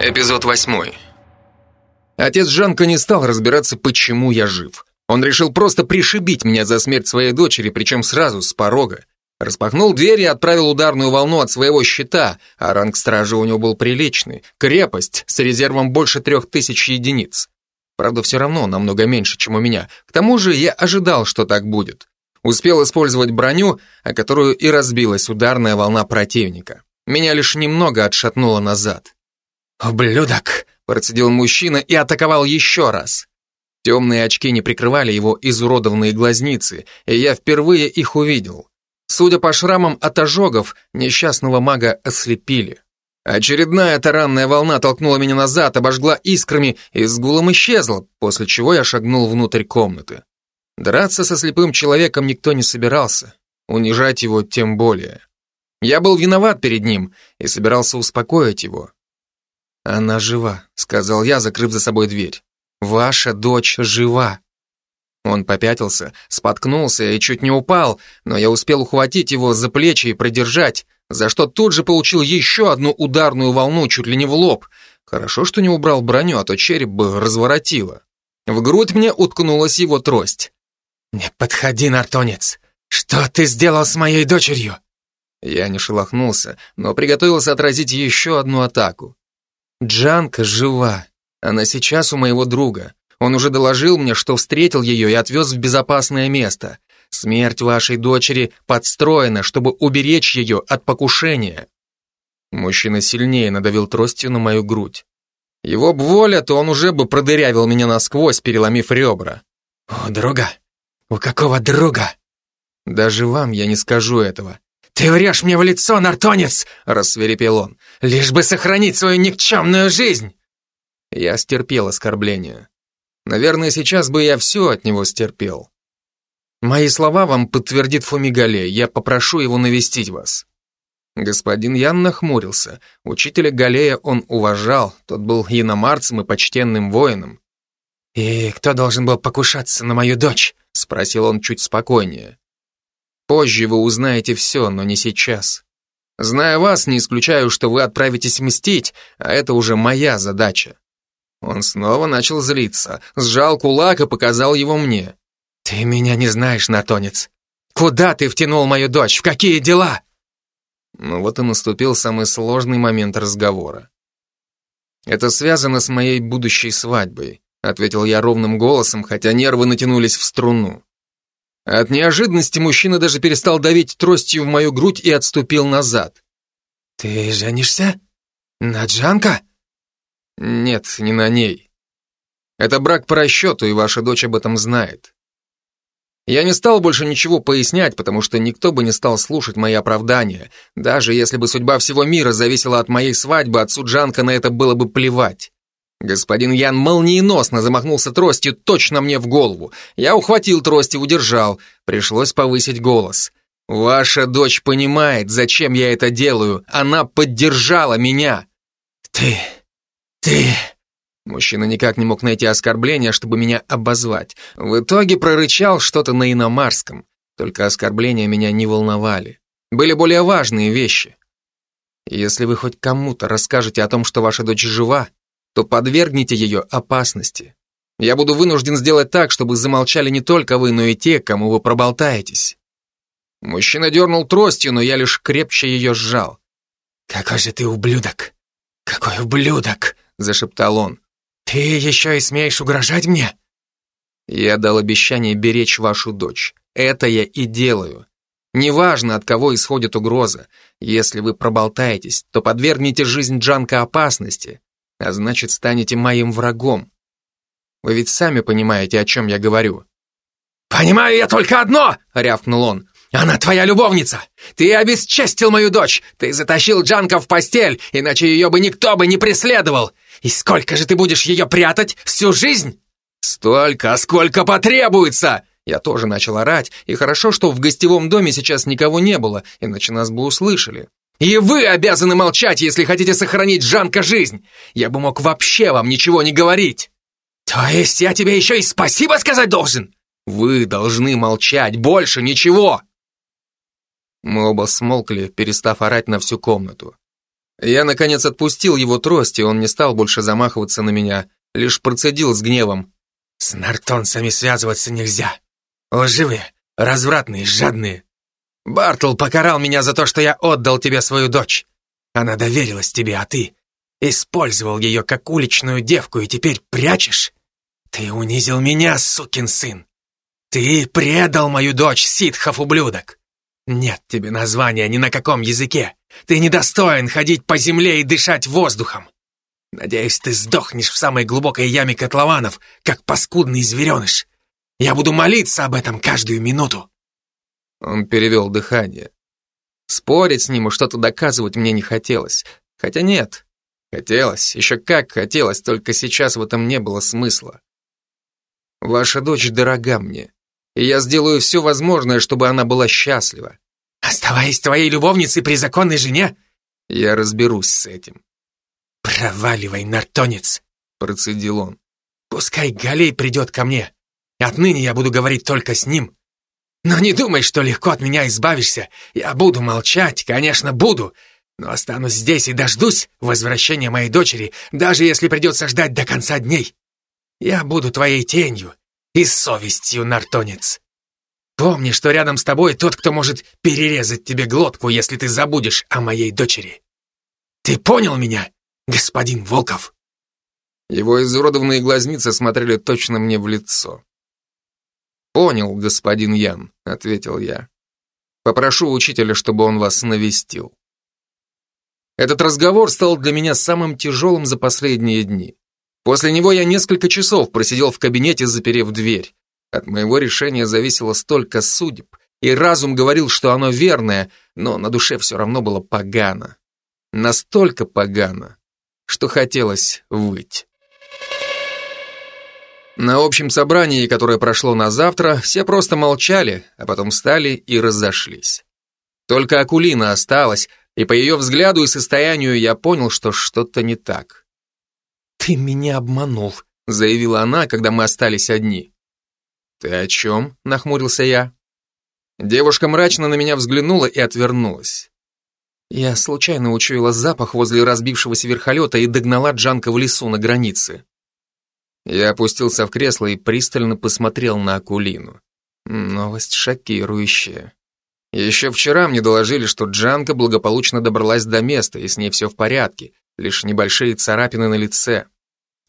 Эпизод восьмой. Отец Жанка не стал разбираться, почему я жив. Он решил просто пришибить меня за смерть своей дочери, причем сразу, с порога. Распахнул дверь и отправил ударную волну от своего щита, а ранг стражи у него был приличный. Крепость с резервом больше трех тысяч единиц. Правда, все равно намного меньше, чем у меня. К тому же я ожидал, что так будет. Успел использовать броню, о которую и разбилась ударная волна противника. Меня лишь немного отшатнуло назад. «Ублюдок!» – процедил мужчина и атаковал еще раз. Темные очки не прикрывали его изуродованные глазницы, и я впервые их увидел. Судя по шрамам от ожогов, несчастного мага ослепили. Очередная таранная волна толкнула меня назад, обожгла искрами и с гулом исчезла, после чего я шагнул внутрь комнаты. Драться со слепым человеком никто не собирался, унижать его тем более. Я был виноват перед ним и собирался успокоить его. «Она жива», — сказал я, закрыв за собой дверь. «Ваша дочь жива». Он попятился, споткнулся и чуть не упал, но я успел ухватить его за плечи и продержать, за что тут же получил еще одну ударную волну чуть ли не в лоб. Хорошо, что не убрал броню, а то череп бы разворотило. В грудь мне уткнулась его трость. «Не подходи, нартонец! Что ты сделал с моей дочерью?» Я не шелохнулся, но приготовился отразить еще одну атаку. Джанка жива. Она сейчас у моего друга. Он уже доложил мне, что встретил ее и отвез в безопасное место. Смерть вашей дочери подстроена, чтобы уберечь ее от покушения. Мужчина сильнее надавил тростью на мою грудь. Его б воля, то он уже бы продырявил меня насквозь, переломив ребра. «У друга? У какого друга?» «Даже вам я не скажу этого. «Ты врешь мне в лицо, нартонец!» — рассверепел он. «Лишь бы сохранить свою никчемную жизнь!» Я стерпел оскорбление. Наверное, сейчас бы я все от него стерпел. Мои слова вам подтвердит Фумигале, я попрошу его навестить вас. Господин Ян нахмурился. Учителя Галея он уважал, тот был иномарцем и почтенным воином. «И кто должен был покушаться на мою дочь?» — спросил он чуть спокойнее. Позже вы узнаете все, но не сейчас. Зная вас, не исключаю, что вы отправитесь мстить, а это уже моя задача. Он снова начал злиться, сжал кулак и показал его мне. Ты меня не знаешь, Натонец. Куда ты втянул мою дочь? В какие дела? Ну вот и наступил самый сложный момент разговора. Это связано с моей будущей свадьбой, ответил я ровным голосом, хотя нервы натянулись в струну. От неожиданности мужчина даже перестал давить тростью в мою грудь и отступил назад. «Ты женишься? На Джанка?» «Нет, не на ней. Это брак по расчету, и ваша дочь об этом знает. Я не стал больше ничего пояснять, потому что никто бы не стал слушать мои оправдания. Даже если бы судьба всего мира зависела от моей свадьбы, отцу Джанка на это было бы плевать. Господин Ян молниеносно замахнулся тростью точно мне в голову. Я ухватил трость и удержал. Пришлось повысить голос. «Ваша дочь понимает, зачем я это делаю. Она поддержала меня». «Ты... ты...» Мужчина никак не мог найти оскорбления, чтобы меня обозвать. В итоге прорычал что-то на иномарском. Только оскорбления меня не волновали. Были более важные вещи. Если вы хоть кому-то расскажете о том, что ваша дочь жива, то подвергните ее опасности. Я буду вынужден сделать так, чтобы замолчали не только вы, но и те, кому вы проболтаетесь. Мужчина дернул тростью, но я лишь крепче ее сжал. «Какой же ты ублюдок! Какой ублюдок!» — зашептал он. «Ты еще и смеешь угрожать мне?» Я дал обещание беречь вашу дочь. Это я и делаю. Неважно, от кого исходит угроза. Если вы проболтаетесь, то подвергнете жизнь Джанка опасности а значит, станете моим врагом. Вы ведь сами понимаете, о чем я говорю. «Понимаю я только одно!» — рявкнул он. «Она твоя любовница! Ты обесчестил мою дочь! Ты затащил Джанка в постель, иначе ее бы никто бы не преследовал! И сколько же ты будешь ее прятать? Всю жизнь?» «Столько, сколько потребуется!» Я тоже начал орать, и хорошо, что в гостевом доме сейчас никого не было, иначе нас бы услышали. И вы обязаны молчать, если хотите сохранить Жанка жизнь. Я бы мог вообще вам ничего не говорить. То есть я тебе еще и спасибо сказать должен? Вы должны молчать, больше ничего. Мы оба смолкли, перестав орать на всю комнату. Я, наконец, отпустил его трость, и он не стал больше замахиваться на меня, лишь процедил с гневом. «С нартонцами связываться нельзя. Лживые, развратные, жадные. Бартл покарал меня за то, что я отдал тебе свою дочь. Она доверилась тебе, а ты использовал ее как уличную девку и теперь прячешь? Ты унизил меня, сукин сын. Ты предал мою дочь, ситхов ублюдок. Нет тебе названия ни на каком языке. Ты недостоин ходить по земле и дышать воздухом. Надеюсь, ты сдохнешь в самой глубокой яме котлованов, как паскудный звереныш. Я буду молиться об этом каждую минуту. Он перевел дыхание. Спорить с ним и что-то доказывать мне не хотелось. Хотя нет, хотелось, еще как хотелось, только сейчас в этом не было смысла. Ваша дочь дорога мне, и я сделаю все возможное, чтобы она была счастлива. Оставаясь твоей любовницей при законной жене? Я разберусь с этим. Проваливай, нартонец, процедил он. Пускай Галей придет ко мне. Отныне я буду говорить только с ним. Но не думай, что легко от меня избавишься. Я буду молчать, конечно, буду, но останусь здесь и дождусь возвращения моей дочери, даже если придется ждать до конца дней. Я буду твоей тенью и совестью, нартонец. Помни, что рядом с тобой тот, кто может перерезать тебе глотку, если ты забудешь о моей дочери. Ты понял меня, господин Волков?» Его изуродованные глазницы смотрели точно мне в лицо. «Понял, господин Ян», — ответил я. «Попрошу учителя, чтобы он вас навестил». Этот разговор стал для меня самым тяжелым за последние дни. После него я несколько часов просидел в кабинете, заперев дверь. От моего решения зависело столько судеб, и разум говорил, что оно верное, но на душе все равно было погано. Настолько погано, что хотелось выть. На общем собрании, которое прошло на завтра, все просто молчали, а потом встали и разошлись. Только Акулина осталась, и по ее взгляду и состоянию я понял, что что-то не так. «Ты меня обманул», — заявила она, когда мы остались одни. «Ты о чем?» — нахмурился я. Девушка мрачно на меня взглянула и отвернулась. Я случайно учуяла запах возле разбившегося верхолета и догнала Джанка в лесу на границе. Я опустился в кресло и пристально посмотрел на Акулину. Новость шокирующая. Еще вчера мне доложили, что Джанка благополучно добралась до места, и с ней все в порядке, лишь небольшие царапины на лице.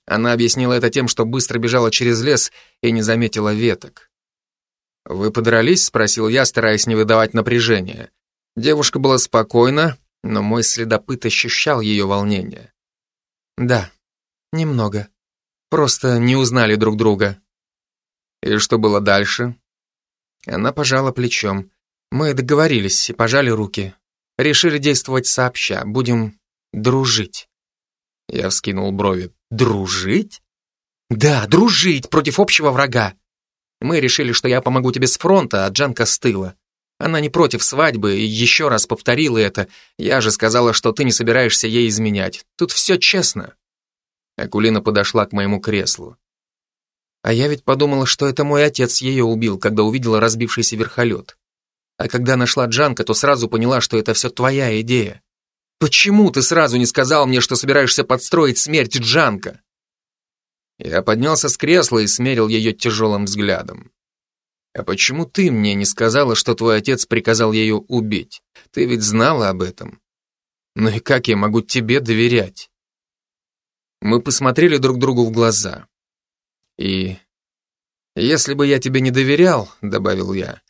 Она объяснила это тем, что быстро бежала через лес и не заметила веток. «Вы подрались?» — спросил я, стараясь не выдавать напряжения. Девушка была спокойна, но мой следопыт ощущал ее волнение. «Да, немного», Просто не узнали друг друга. И что было дальше? Она пожала плечом. Мы договорились и пожали руки. Решили действовать сообща, будем дружить. Я вскинул брови. Дружить? Да, дружить против общего врага. Мы решили, что я помогу тебе с фронта, а Джанка с тыла. Она не против свадьбы и еще раз повторила это. Я же сказала, что ты не собираешься ей изменять. Тут все честно. Акулина подошла к моему креслу. А я ведь подумала, что это мой отец ее убил, когда увидела разбившийся верхолет. А когда нашла Джанка, то сразу поняла, что это все твоя идея. Почему ты сразу не сказал мне, что собираешься подстроить смерть Джанка? Я поднялся с кресла и смерил ее тяжелым взглядом. А почему ты мне не сказала, что твой отец приказал ее убить? Ты ведь знала об этом. Ну и как я могу тебе доверять? Мы посмотрели друг другу в глаза. И если бы я тебе не доверял, добавил я,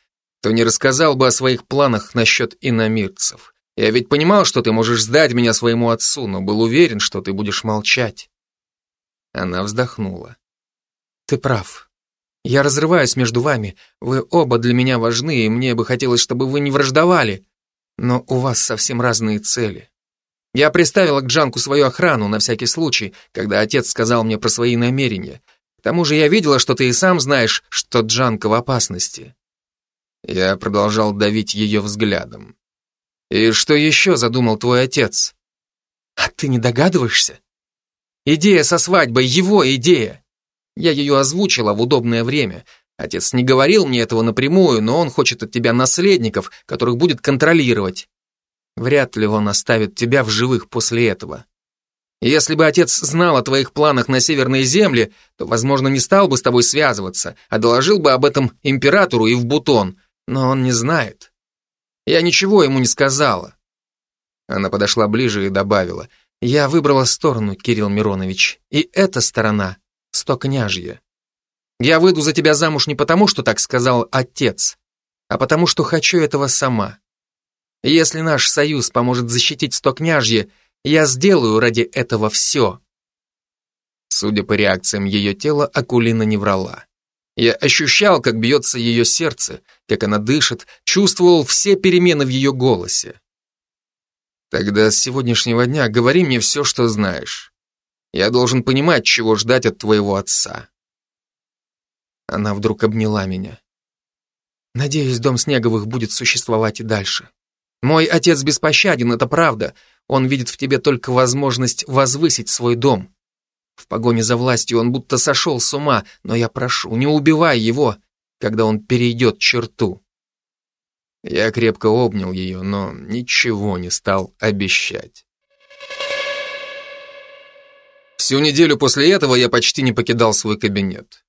то не рассказал бы о своих планах насчет иномирцев. Я ведь понимал, что ты можешь сдать меня своему отцу, но был уверен, что ты будешь молчать. Она вздохнула. Ты прав. Я разрываюсь между вами. Вы оба для меня важны, и мне бы хотелось, чтобы вы не враждовали. Но у вас совсем разные цели. Я приставила к Джанку свою охрану на всякий случай, когда отец сказал мне про свои намерения. К тому же я видела, что ты и сам знаешь, что Джанка в опасности. Я продолжал давить ее взглядом. И что еще задумал твой отец? А ты не догадываешься? Идея со свадьбой, его идея. Я ее озвучила в удобное время. Отец не говорил мне этого напрямую, но он хочет от тебя наследников, которых будет контролировать. Вряд ли он оставит тебя в живых после этого. Если бы отец знал о твоих планах на Северной Земле, то, возможно, не стал бы с тобой связываться, а доложил бы об этом императору и в Бутон, но он не знает. Я ничего ему не сказала. Она подошла ближе и добавила, я выбрала сторону, Кирилл Миронович, и эта сторона — сто княжья. Я выйду за тебя замуж не потому, что так сказал отец, а потому, что хочу этого сама. Если наш союз поможет защитить сто княжье, я сделаю ради этого все. Судя по реакциям ее тела, Акулина не врала. Я ощущал, как бьется ее сердце, как она дышит, чувствовал все перемены в ее голосе. Тогда с сегодняшнего дня говори мне все, что знаешь. Я должен понимать, чего ждать от твоего отца. Она вдруг обняла меня. Надеюсь, дом Снеговых будет существовать и дальше. Мой отец беспощаден, это правда. Он видит в тебе только возможность возвысить свой дом. В погоне за властью он будто сошел с ума, но я прошу, не убивай его, когда он перейдет черту. Я крепко обнял ее, но ничего не стал обещать. Всю неделю после этого я почти не покидал свой кабинет.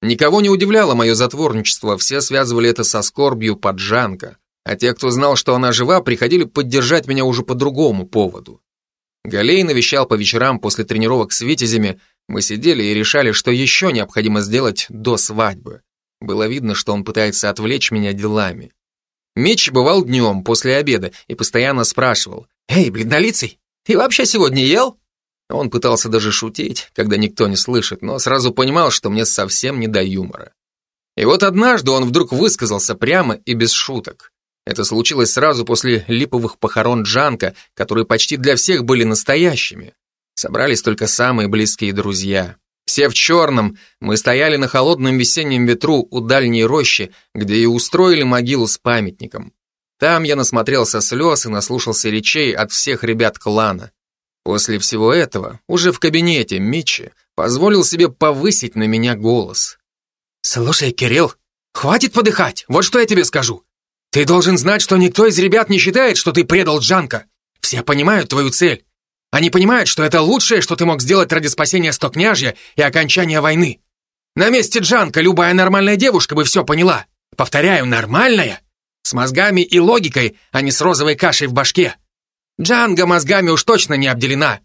Никого не удивляло мое затворничество, все связывали это со скорбью поджанка, а те, кто знал, что она жива, приходили поддержать меня уже по другому поводу. Галей навещал по вечерам после тренировок с витязями, мы сидели и решали, что еще необходимо сделать до свадьбы. Было видно, что он пытается отвлечь меня делами. Меч бывал днем, после обеда, и постоянно спрашивал, «Эй, бледнолицый, ты вообще сегодня ел?» Он пытался даже шутить, когда никто не слышит, но сразу понимал, что мне совсем не до юмора. И вот однажды он вдруг высказался прямо и без шуток. Это случилось сразу после липовых похорон Джанка, которые почти для всех были настоящими. Собрались только самые близкие друзья. Все в черном, мы стояли на холодном весеннем ветру у дальней рощи, где и устроили могилу с памятником. Там я насмотрелся слез и наслушался речей от всех ребят клана. После всего этого, уже в кабинете Митчи позволил себе повысить на меня голос. «Слушай, Кирилл, хватит подыхать, вот что я тебе скажу. Ты должен знать, что никто из ребят не считает, что ты предал Джанка. Все понимают твою цель. Они понимают, что это лучшее, что ты мог сделать ради спасения Стокняжья и окончания войны. На месте Джанка любая нормальная девушка бы все поняла. Повторяю, нормальная. С мозгами и логикой, а не с розовой кашей в башке. Джанга мозгами уж точно не обделена.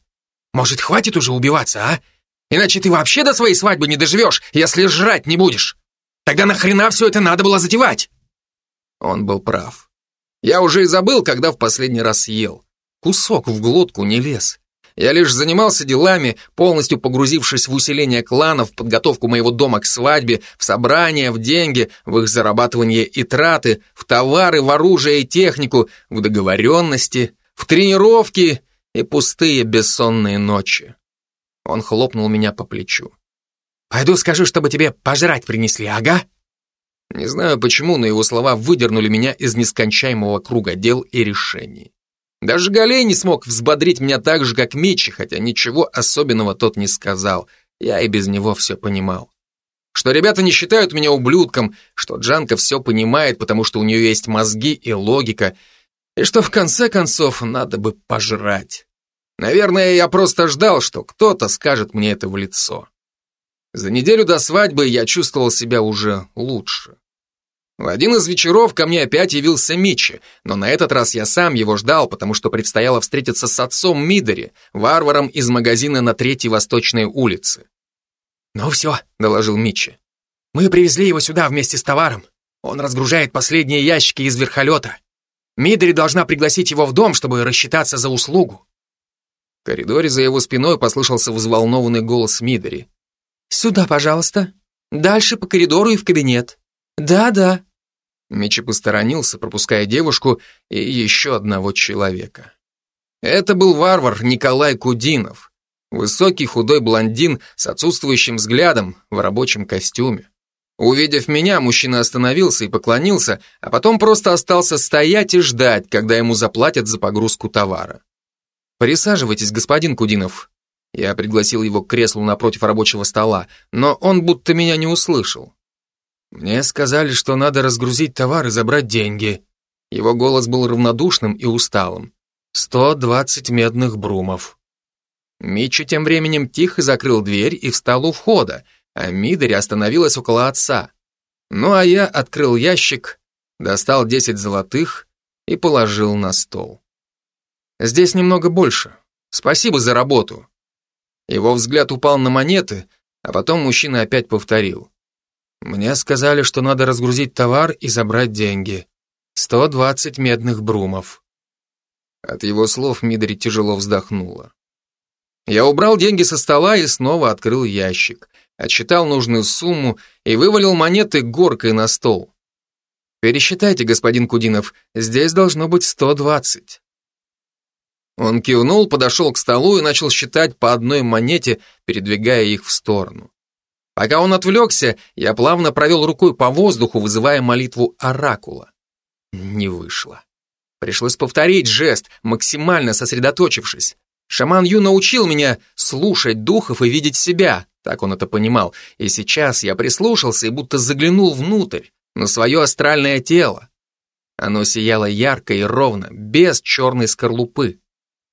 Может, хватит уже убиваться, а? Иначе ты вообще до своей свадьбы не доживешь, если жрать не будешь. Тогда нахрена все это надо было затевать? Он был прав. Я уже и забыл, когда в последний раз ел. Кусок в глотку не лез. Я лишь занимался делами, полностью погрузившись в усиление кланов, подготовку моего дома к свадьбе, в собрания, в деньги, в их зарабатывание и траты, в товары, в оружие и технику, в договоренности, в тренировки и пустые бессонные ночи. Он хлопнул меня по плечу. «Пойду скажу, чтобы тебе пожрать принесли, ага?» Не знаю почему, но его слова выдернули меня из нескончаемого круга дел и решений. Даже Галей не смог взбодрить меня так же, как Мичи, хотя ничего особенного тот не сказал. Я и без него все понимал. Что ребята не считают меня ублюдком, что Джанка все понимает, потому что у нее есть мозги и логика, и что в конце концов надо бы пожрать. Наверное, я просто ждал, что кто-то скажет мне это в лицо. За неделю до свадьбы я чувствовал себя уже лучше. В один из вечеров ко мне опять явился Мичи, но на этот раз я сам его ждал, потому что предстояло встретиться с отцом Мидори, варваром из магазина на Третьей Восточной улице. «Ну все», — доложил Мичи. «Мы привезли его сюда вместе с товаром. Он разгружает последние ящики из верхолета. Мидори должна пригласить его в дом, чтобы рассчитаться за услугу. В коридоре за его спиной послышался взволнованный голос Мидори. «Сюда, пожалуйста. Дальше по коридору и в кабинет. Да-да». Мичи посторонился, пропуская девушку и еще одного человека. Это был варвар Николай Кудинов. Высокий худой блондин с отсутствующим взглядом в рабочем костюме. Увидев меня, мужчина остановился и поклонился, а потом просто остался стоять и ждать, когда ему заплатят за погрузку товара. «Присаживайтесь, господин Кудинов». Я пригласил его к креслу напротив рабочего стола, но он будто меня не услышал. Мне сказали, что надо разгрузить товар и забрать деньги. Его голос был равнодушным и усталым. Сто двадцать медных брумов. Митчи тем временем тихо закрыл дверь и встал у входа, а Мидори остановилась около отца. Ну а я открыл ящик, достал десять золотых и положил на стол. Здесь немного больше. Спасибо за работу. Его взгляд упал на монеты, а потом мужчина опять повторил. Мне сказали, что надо разгрузить товар и забрать деньги. 120 медных брумов. От его слов Мидори тяжело вздохнула. Я убрал деньги со стола и снова открыл ящик, отсчитал нужную сумму и вывалил монеты горкой на стол. Пересчитайте, господин Кудинов, здесь должно быть 120. Он кивнул, подошел к столу и начал считать по одной монете, передвигая их в сторону. Пока он отвлекся, я плавно провел рукой по воздуху, вызывая молитву оракула. Не вышло. Пришлось повторить жест, максимально сосредоточившись. Шаман Ю научил меня слушать духов и видеть себя, так он это понимал, и сейчас я прислушался и будто заглянул внутрь, на свое астральное тело. Оно сияло ярко и ровно, без черной скорлупы.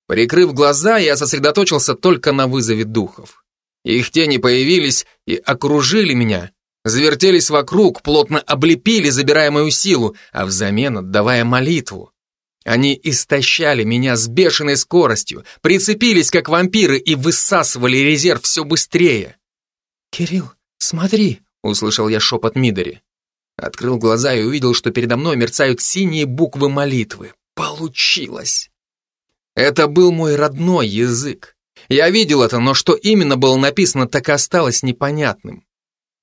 Прикрыв глаза, я сосредоточился только на вызове духов. Их тени появились и окружили меня, завертелись вокруг, плотно облепили, забирая мою силу, а взамен отдавая молитву. Они истощали меня с бешеной скоростью, прицепились как вампиры и высасывали резерв все быстрее. «Кирилл, смотри!» — услышал я шепот Мидори. Открыл глаза и увидел, что передо мной мерцают синие буквы молитвы. Получилось! Это был мой родной язык. Я видел это, но что именно было написано, так и осталось непонятным.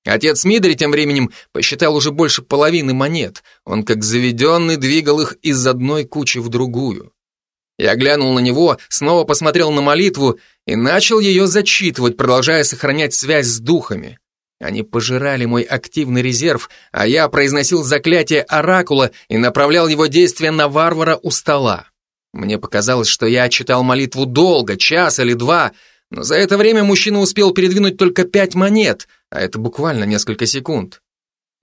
Отец Мидри тем временем посчитал уже больше половины монет. Он как заведенный двигал их из одной кучи в другую. Я глянул на него, снова посмотрел на молитву и начал ее зачитывать, продолжая сохранять связь с духами. Они пожирали мой активный резерв, а я произносил заклятие оракула и направлял его действия на варвара у стола. Мне показалось, что я читал молитву долго, час или два, но за это время мужчина успел передвинуть только пять монет, а это буквально несколько секунд.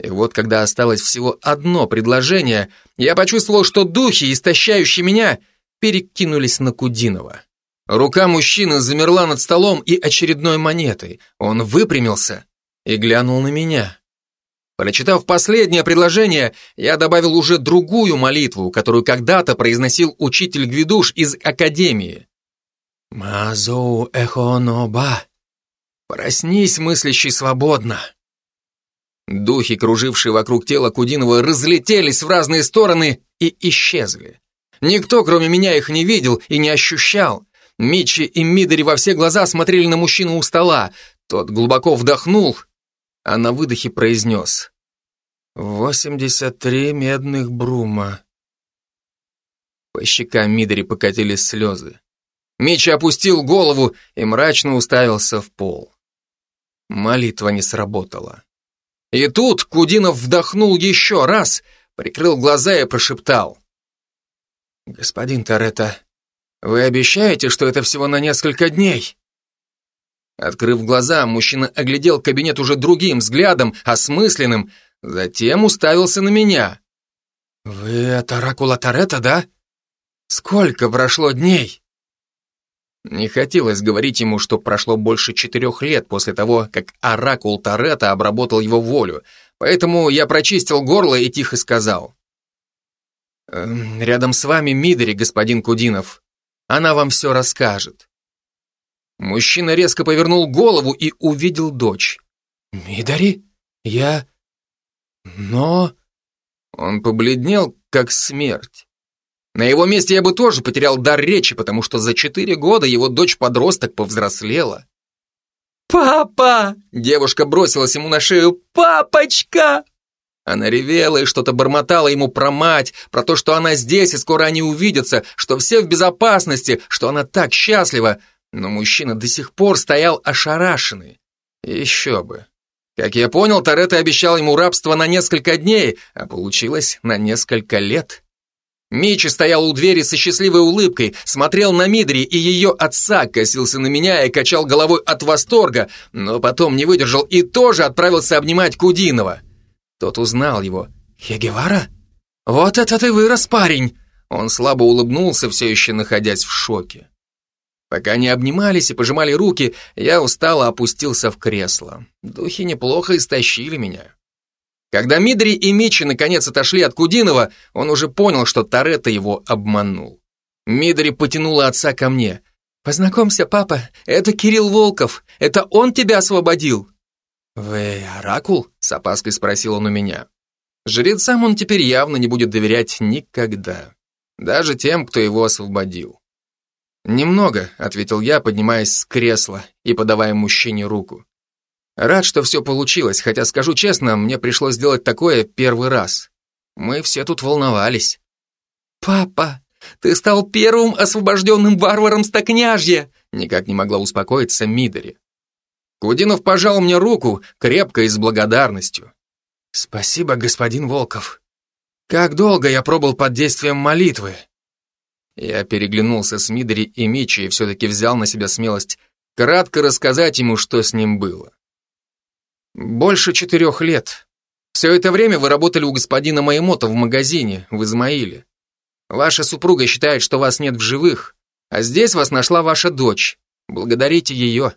И вот когда осталось всего одно предложение, я почувствовал, что духи, истощающие меня, перекинулись на Кудинова. Рука мужчины замерла над столом и очередной монетой. Он выпрямился и глянул на меня. Прочитав последнее предложение, я добавил уже другую молитву, которую когда-то произносил учитель Гвидуш из Академии. «Мазоу эхоноба, проснись, мыслящий свободно». Духи, кружившие вокруг тела Кудинова, разлетелись в разные стороны и исчезли. Никто, кроме меня, их не видел и не ощущал. Митчи и Мидори во все глаза смотрели на мужчину у стола. Тот глубоко вдохнул а на выдохе произнес «Восемьдесят три медных брума». По щекам Мидори покатились слезы. Мичи опустил голову и мрачно уставился в пол. Молитва не сработала. И тут Кудинов вдохнул еще раз, прикрыл глаза и прошептал. «Господин Торетто, вы обещаете, что это всего на несколько дней?» Открыв глаза, мужчина оглядел кабинет уже другим взглядом, осмысленным, затем уставился на меня. «Вы от Оракула Торетто, да? Сколько прошло дней?» Не хотелось говорить ему, что прошло больше четырех лет после того, как Оракул Торетто обработал его волю, поэтому я прочистил горло и тихо сказал. «Эм, «Рядом с вами Мидори, господин Кудинов. Она вам все расскажет». Мужчина резко повернул голову и увидел дочь. «Мидари? Я... Но...» Он побледнел, как смерть. На его месте я бы тоже потерял дар речи, потому что за четыре года его дочь-подросток повзрослела. «Папа!» Девушка бросилась ему на шею. «Папочка!» Она ревела и что-то бормотала ему про мать, про то, что она здесь и скоро они увидятся, что все в безопасности, что она так счастлива, но мужчина до сих пор стоял ошарашенный. Еще бы. Как я понял, Торетто обещал ему рабство на несколько дней, а получилось на несколько лет. Мичи стоял у двери со счастливой улыбкой, смотрел на Мидри и ее отца, косился на меня и качал головой от восторга, но потом не выдержал и тоже отправился обнимать Кудинова. Тот узнал его. «Хегевара? Вот это ты вырос, парень! Он слабо улыбнулся, все еще находясь в шоке. Пока они обнимались и пожимали руки, я устало опустился в кресло. Духи неплохо истощили меня. Когда Мидри и Мичи наконец отошли от Кудинова, он уже понял, что Торетто его обманул. Мидри потянула отца ко мне. «Познакомься, папа, это Кирилл Волков, это он тебя освободил». «Вы оракул?» — с опаской спросил он у меня. Жрецам он теперь явно не будет доверять никогда. Даже тем, кто его освободил. «Немного», — ответил я, поднимаясь с кресла и подавая мужчине руку. «Рад, что все получилось, хотя, скажу честно, мне пришлось сделать такое первый раз. Мы все тут волновались». «Папа, ты стал первым освобожденным варваром стокняжья!» Никак не могла успокоиться Мидори. Кудинов пожал мне руку, крепко и с благодарностью. «Спасибо, господин Волков. Как долго я пробыл под действием молитвы?» Я переглянулся с Мидори и Мичи и все-таки взял на себя смелость кратко рассказать ему, что с ним было. «Больше четырех лет. Все это время вы работали у господина Маймота в магазине, в Измаиле. Ваша супруга считает, что вас нет в живых, а здесь вас нашла ваша дочь. Благодарите ее.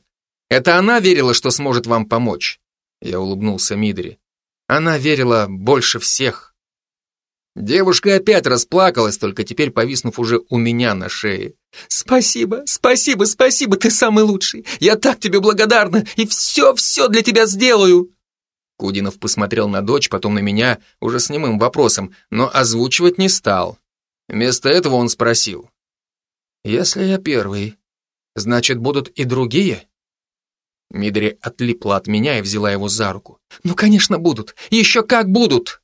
Это она верила, что сможет вам помочь. Я улыбнулся Мидри. Она верила больше всех. Девушка опять расплакалась, только теперь повиснув уже у меня на шее. «Спасибо, спасибо, спасибо, ты самый лучший. Я так тебе благодарна и все-все для тебя сделаю». Кудинов посмотрел на дочь, потом на меня, уже с немым вопросом, но озвучивать не стал. Вместо этого он спросил. «Если я первый, значит, будут и другие?» Мидри отлипла от меня и взяла его за руку. «Ну, конечно, будут. Еще как будут!»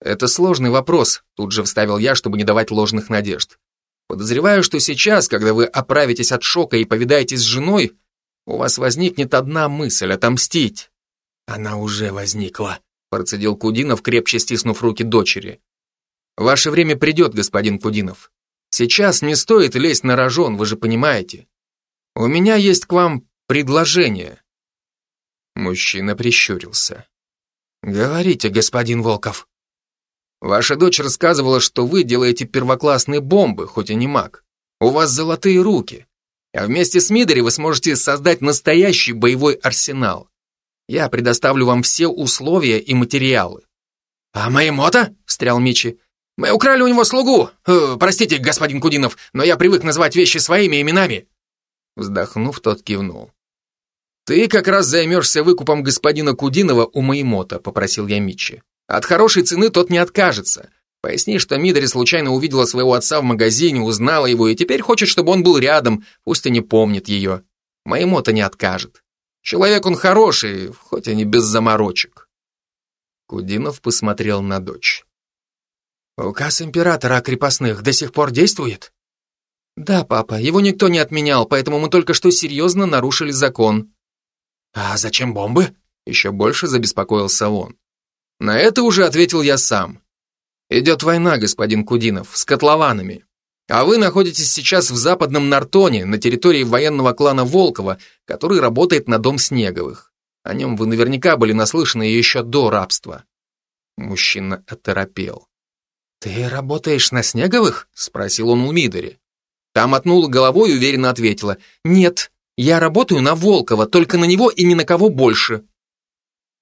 «Это сложный вопрос», тут же вставил я, чтобы не давать ложных надежд. «Подозреваю, что сейчас, когда вы оправитесь от шока и повидаетесь с женой, у вас возникнет одна мысль — отомстить». «Она уже возникла», — процедил Кудинов, крепче стиснув руки дочери. «Ваше время придет, господин Кудинов. Сейчас не стоит лезть на рожон, вы же понимаете. У меня есть к вам предложение». Мужчина прищурился. «Говорите, господин Волков». «Ваша дочь рассказывала, что вы делаете первоклассные бомбы, хоть и не маг. У вас золотые руки. А вместе с Мидори вы сможете создать настоящий боевой арсенал. Я предоставлю вам все условия и материалы». «А Маемота?» — встрял Мичи. «Мы украли у него слугу. Э, простите, господин Кудинов, но я привык называть вещи своими именами». Вздохнув, тот кивнул. «Ты как раз займешься выкупом господина Кудинова у Маимота», — попросил я Митчи. «От хорошей цены тот не откажется. Поясни, что Мидори случайно увидела своего отца в магазине, узнала его и теперь хочет, чтобы он был рядом, пусть и не помнит ее. Маимота не откажет. Человек он хороший, хоть и не без заморочек». Кудинов посмотрел на дочь. «Указ императора о крепостных до сих пор действует?» «Да, папа, его никто не отменял, поэтому мы только что серьезно нарушили закон», «А зачем бомбы?» Еще больше забеспокоился он. На это уже ответил я сам. «Идет война, господин Кудинов, с котлованами. А вы находитесь сейчас в западном Нартоне, на территории военного клана Волкова, который работает на дом Снеговых. О нем вы наверняка были наслышаны еще до рабства». Мужчина оторопел. «Ты работаешь на Снеговых?» — спросил он у Мидори. Та мотнула головой и уверенно ответила. «Нет, я работаю на Волкова, только на него и ни на кого больше.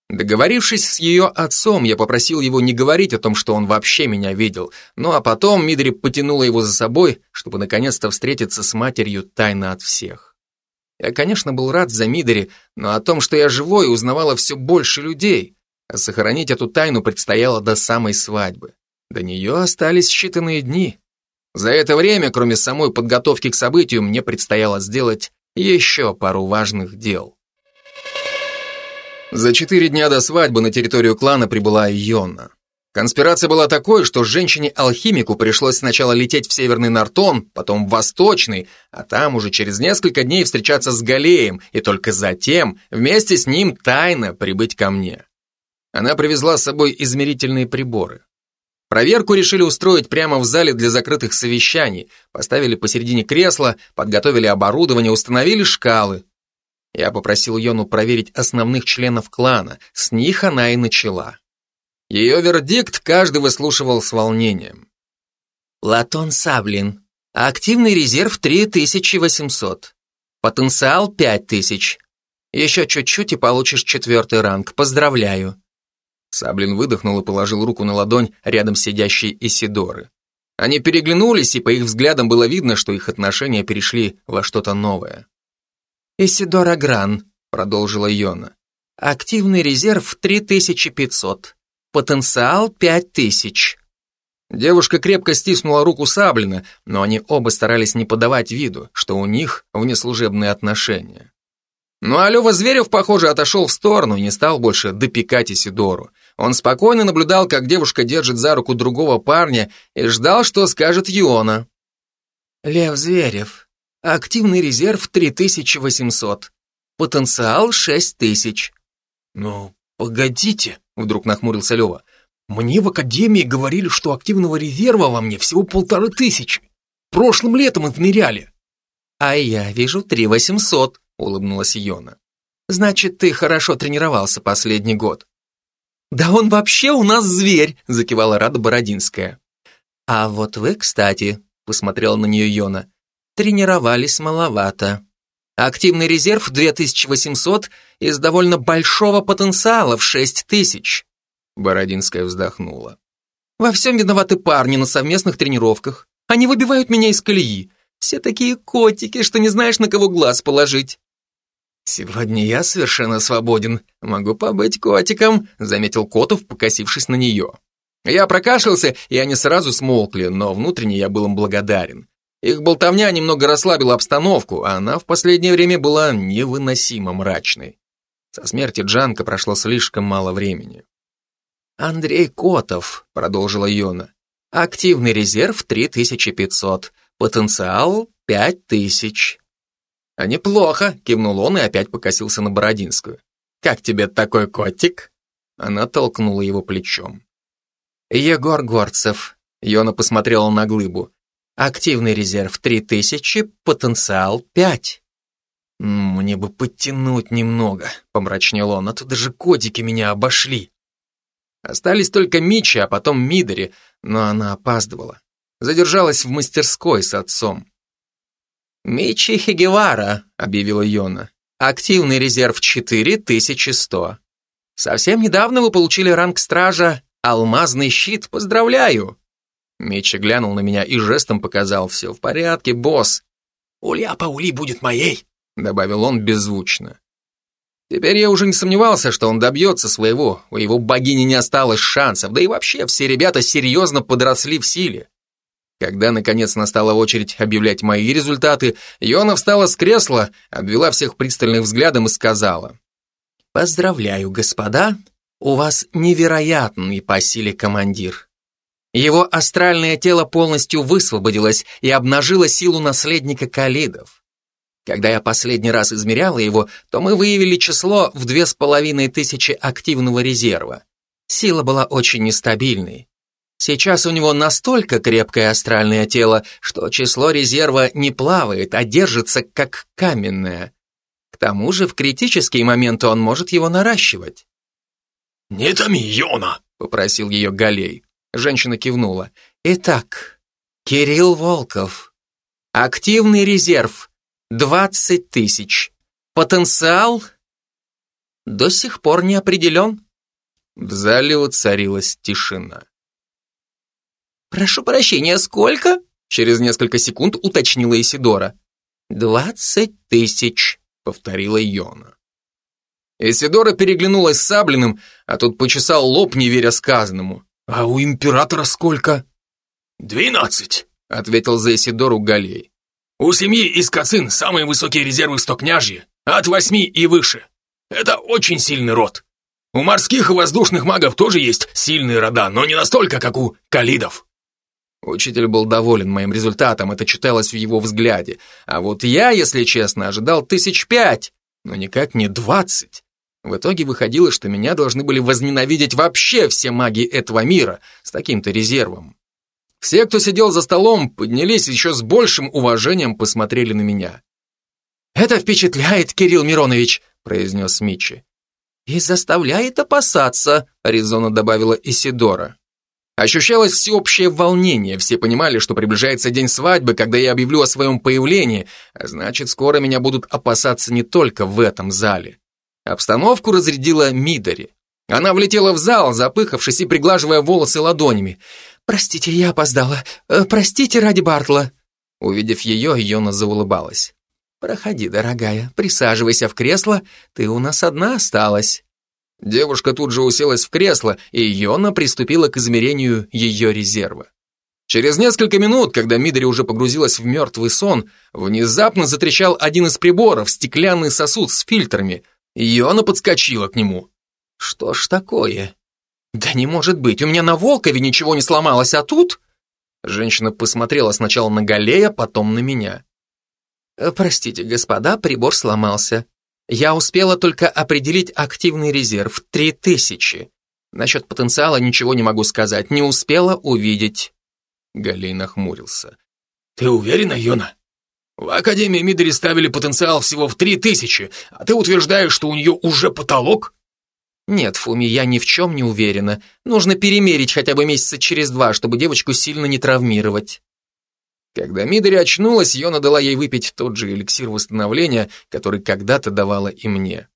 Договорившись с ее отцом, я попросил его не говорить о том, что он вообще меня видел. Ну а потом Мидри потянула его за собой, чтобы наконец-то встретиться с матерью тайно от всех. Я, конечно, был рад за Мидри, но о том, что я живой, узнавало все больше людей, а сохранить эту тайну предстояло до самой свадьбы. До нее остались считанные дни. За это время, кроме самой подготовки к событию, мне предстояло сделать еще пару важных дел. За четыре дня до свадьбы на территорию клана прибыла Йона. Конспирация была такой, что женщине-алхимику пришлось сначала лететь в Северный Нартон, потом в Восточный, а там уже через несколько дней встречаться с Галеем, и только затем вместе с ним тайно прибыть ко мне. Она привезла с собой измерительные приборы. Проверку решили устроить прямо в зале для закрытых совещаний, поставили посередине кресла, подготовили оборудование, установили шкалы. Я попросил Йону проверить основных членов клана, с них она и начала. Ее вердикт каждый выслушивал с волнением. Латон Саблин. Активный резерв 3800. Потенциал 5000. Еще чуть-чуть и получишь четвертый ранг. Поздравляю. Саблин выдохнул и положил руку на ладонь рядом сидящей Исидоры. Они переглянулись, и по их взглядам было видно, что их отношения перешли во что-то новое. «Исидора Гран», — продолжила Йона. «Активный резерв 3500. Потенциал 5000». Девушка крепко стиснула руку Саблина, но они оба старались не подавать виду, что у них внеслужебные отношения. Ну а Лева Зверев, похоже, отошел в сторону и не стал больше допекать Исидору. Он спокойно наблюдал, как девушка держит за руку другого парня и ждал, что скажет Йона. «Лев Зверев, активный резерв 3800, потенциал 6000». «Ну, погодите», — вдруг нахмурился Лева. «Мне в академии говорили, что активного резерва во мне всего полторы тысячи. Прошлым летом измеряли». «А я вижу 3800», — улыбнулась Йона. «Значит, ты хорошо тренировался последний год». «Да он вообще у нас зверь!» – закивала Рада Бородинская. «А вот вы, кстати», – посмотрела на нее Йона, – «тренировались маловато. Активный резерв 2800 из довольно большого потенциала в 6000». Бородинская вздохнула. «Во всем виноваты парни на совместных тренировках. Они выбивают меня из колеи. Все такие котики, что не знаешь, на кого глаз положить. «Сегодня я совершенно свободен. Могу побыть котиком», — заметил Котов, покосившись на нее. Я прокашлялся, и они сразу смолкли, но внутренне я был им благодарен. Их болтовня немного расслабила обстановку, а она в последнее время была невыносимо мрачной. Со смерти Джанка прошло слишком мало времени. «Андрей Котов», — продолжила Йона. «Активный резерв 3500, потенциал 5000. «А неплохо», — кивнул он и опять покосился на Бородинскую. «Как тебе такой котик?» Она толкнула его плечом. «Егор Горцев», — Йона посмотрела на глыбу. «Активный резерв 3000, потенциал 5». «Мне бы подтянуть немного», — помрачнел он, «а то даже котики меня обошли». Остались только Мичи, а потом Мидори, но она опаздывала. Задержалась в мастерской с отцом. «Мичи Хигевара», — объявила Йона. «Активный резерв 4100. Совсем недавно вы получили ранг стража «Алмазный щит». Поздравляю!» Мичи глянул на меня и жестом показал «Все в порядке, босс». «Улья Паули будет моей», — добавил он беззвучно. Теперь я уже не сомневался, что он добьется своего, у его богини не осталось шансов, да и вообще все ребята серьезно подросли в силе. Когда, наконец, настала очередь объявлять мои результаты, Йона встала с кресла, обвела всех пристальным взглядом и сказала. «Поздравляю, господа, у вас невероятный по силе командир. Его астральное тело полностью высвободилось и обнажило силу наследника Калидов. Когда я последний раз измеряла его, то мы выявили число в две с половиной тысячи активного резерва. Сила была очень нестабильной. Сейчас у него настолько крепкое астральное тело, что число резерва не плавает, а держится как каменное. К тому же в критические моменты он может его наращивать. «Не томи, Йона!» — попросил ее Галей. Женщина кивнула. «Итак, Кирилл Волков. Активный резерв — 20 тысяч. Потенциал до сих пор не определен». В зале воцарилась тишина. «Прошу прощения, сколько?» Через несколько секунд уточнила Исидора. «Двадцать тысяч», — повторила Йона. Исидора переглянулась с Саблиным, а тут почесал лоб, не веря сказанному. «А у императора сколько?» «Двенадцать», — ответил за Исидору Галей. «У семьи Искацин самые высокие резервы стокняжья, от восьми и выше. Это очень сильный род. У морских и воздушных магов тоже есть сильные рода, но не настолько, как у калидов». Учитель был доволен моим результатом, это читалось в его взгляде. А вот я, если честно, ожидал тысяч пять, но никак не двадцать. В итоге выходило, что меня должны были возненавидеть вообще все маги этого мира с таким-то резервом. Все, кто сидел за столом, поднялись еще с большим уважением посмотрели на меня. «Это впечатляет, Кирилл Миронович», — произнес Мичи. «И заставляет опасаться», — резонно добавила Исидора. Ощущалось всеобщее волнение, все понимали, что приближается день свадьбы, когда я объявлю о своем появлении, а значит, скоро меня будут опасаться не только в этом зале. Обстановку разрядила Мидори. Она влетела в зал, запыхавшись и приглаживая волосы ладонями. «Простите, я опоздала. Э, простите ради Бартла». Увидев ее, Йона заулыбалась. «Проходи, дорогая, присаживайся в кресло, ты у нас одна осталась». Девушка тут же уселась в кресло, и Йона приступила к измерению ее резерва. Через несколько минут, когда Мидори уже погрузилась в мертвый сон, внезапно затрещал один из приборов, стеклянный сосуд с фильтрами. Йона подскочила к нему. «Что ж такое?» «Да не может быть, у меня на Волкове ничего не сломалось, а тут...» Женщина посмотрела сначала на Галея, потом на меня. «Э, «Простите, господа, прибор сломался. Я успела только определить активный резерв – три тысячи. Насчет потенциала ничего не могу сказать, не успела увидеть». Галей нахмурился. «Ты уверена, Йона? В Академии Мидори ставили потенциал всего в три тысячи, а ты утверждаешь, что у нее уже потолок?» «Нет, Фуми, я ни в чем не уверена. Нужно перемерить хотя бы месяца через два, чтобы девочку сильно не травмировать». Когда Мидори очнулась, Йона дала ей выпить тот же эликсир восстановления, который когда-то давала и мне.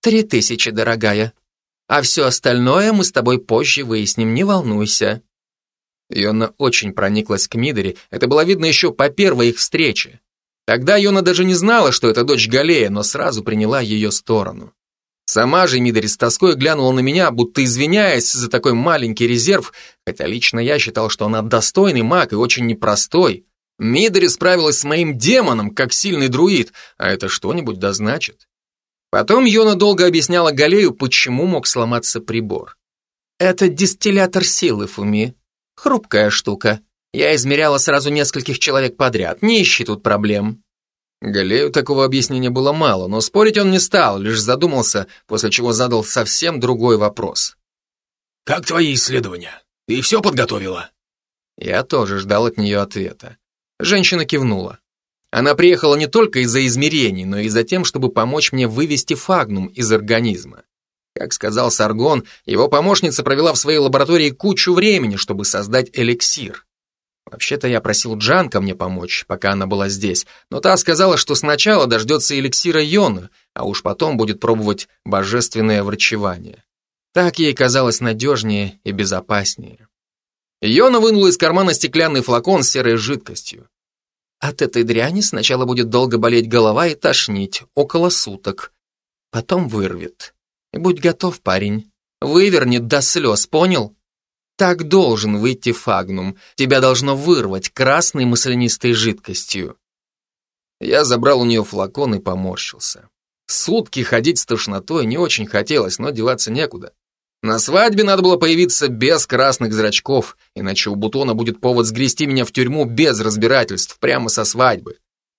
«Три тысячи, дорогая. А все остальное мы с тобой позже выясним, не волнуйся». Йона очень прониклась к Мидори, это было видно еще по первой их встрече. Тогда Йона даже не знала, что это дочь Галея, но сразу приняла ее сторону. Сама же Мидори с тоской глянула на меня, будто извиняясь за такой маленький резерв, хотя лично я считал, что она достойный маг и очень непростой. Мидори справилась с моим демоном, как сильный друид, а это что-нибудь да значит. Потом Йона долго объясняла Галею, почему мог сломаться прибор. Это дистиллятор силы, Фуми. Хрупкая штука. Я измеряла сразу нескольких человек подряд, не ищи тут проблем. Галею такого объяснения было мало, но спорить он не стал, лишь задумался, после чего задал совсем другой вопрос. «Как твои исследования? Ты все подготовила?» Я тоже ждал от нее ответа. Женщина кивнула. Она приехала не только из-за измерений, но и за тем, чтобы помочь мне вывести фагнум из организма. Как сказал Саргон, его помощница провела в своей лаборатории кучу времени, чтобы создать эликсир. Вообще-то я просил Джанка мне помочь, пока она была здесь, но та сказала, что сначала дождется эликсира Йона, а уж потом будет пробовать божественное врачевание. Так ей казалось надежнее и безопаснее. Йона вынула из кармана стеклянный флакон с серой жидкостью. От этой дряни сначала будет долго болеть голова и тошнить, около суток. Потом вырвет. Будь готов, парень. Вывернет до слез, понял? Так должен выйти фагнум. Тебя должно вырвать красной маслянистой жидкостью. Я забрал у нее флакон и поморщился. Сутки ходить с тошнотой не очень хотелось, но деваться некуда. На свадьбе надо было появиться без красных зрачков, иначе у Бутона будет повод сгрести меня в тюрьму без разбирательств, прямо со свадьбы.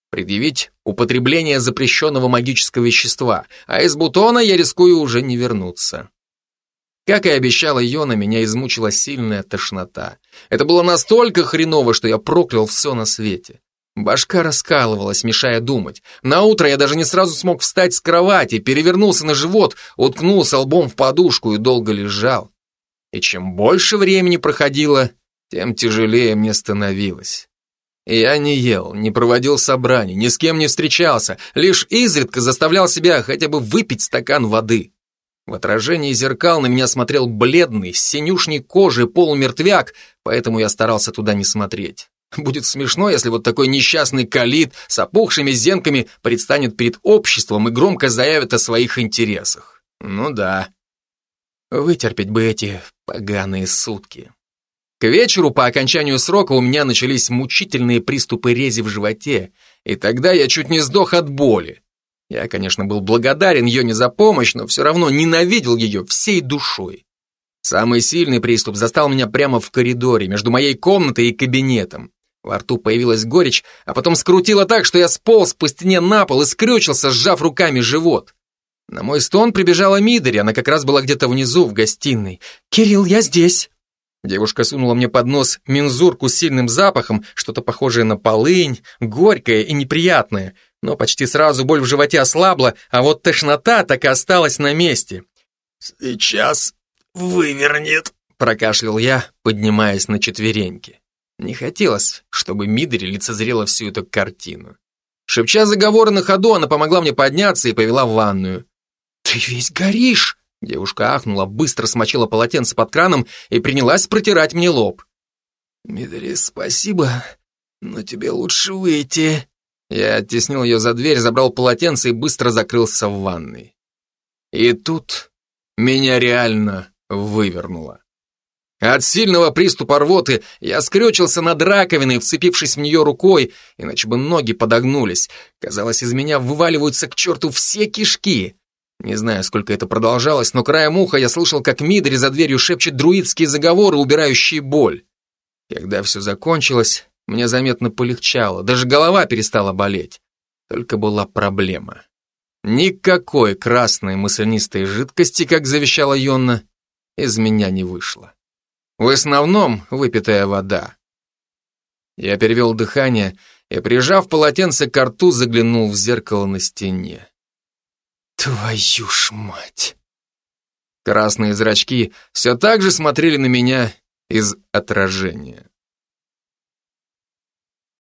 Предъявить употребление запрещенного магического вещества, а из Бутона я рискую уже не вернуться. Как и обещала Йона, меня измучила сильная тошнота. Это было настолько хреново, что я проклял все на свете. Башка раскалывалась, мешая думать. На утро я даже не сразу смог встать с кровати, перевернулся на живот, уткнулся лбом в подушку и долго лежал. И чем больше времени проходило, тем тяжелее мне становилось. Я не ел, не проводил собраний, ни с кем не встречался, лишь изредка заставлял себя хотя бы выпить стакан воды. В отражении зеркал на меня смотрел бледный, с синюшней кожей полумертвяк, поэтому я старался туда не смотреть. Будет смешно, если вот такой несчастный калит с опухшими зенками предстанет перед обществом и громко заявит о своих интересах. Ну да. Вытерпеть бы эти поганые сутки. К вечеру по окончанию срока у меня начались мучительные приступы рези в животе, и тогда я чуть не сдох от боли. Я, конечно, был благодарен Йоне за помощь, но все равно ненавидел ее всей душой. Самый сильный приступ застал меня прямо в коридоре, между моей комнатой и кабинетом. Во рту появилась горечь, а потом скрутило так, что я сполз по стене на пол и скрючился, сжав руками живот. На мой стон прибежала Мидори, она как раз была где-то внизу, в гостиной. «Кирилл, я здесь!» Девушка сунула мне под нос мензурку с сильным запахом, что-то похожее на полынь, горькое и неприятное, но почти сразу боль в животе ослабла, а вот тошнота так и осталась на месте. «Сейчас вывернет», прокашлял я, поднимаясь на четвереньки. Не хотелось, чтобы Мидри лицезрела всю эту картину. Шепча заговоры на ходу, она помогла мне подняться и повела в ванную. «Ты весь горишь!» Девушка ахнула, быстро смочила полотенце под краном и принялась протирать мне лоб. «Мидри, спасибо, но тебе лучше выйти». Я оттеснил ее за дверь, забрал полотенце и быстро закрылся в ванной. И тут меня реально вывернуло. От сильного приступа рвоты я скрючился над раковиной, вцепившись в нее рукой, иначе бы ноги подогнулись. Казалось, из меня вываливаются к черту все кишки. Не знаю, сколько это продолжалось, но краем уха я слышал, как Мидри за дверью шепчет друидские заговоры, убирающие боль. Когда все закончилось, мне заметно полегчало, даже голова перестала болеть. Только была проблема. Никакой красной маслянистой жидкости, как завещала Йонна, из меня не вышло. В основном выпитая вода. Я перевел дыхание и, прижав полотенце к рту, заглянул в зеркало на стене. Твою ж мать! Красные зрачки все так же смотрели на меня из отражения.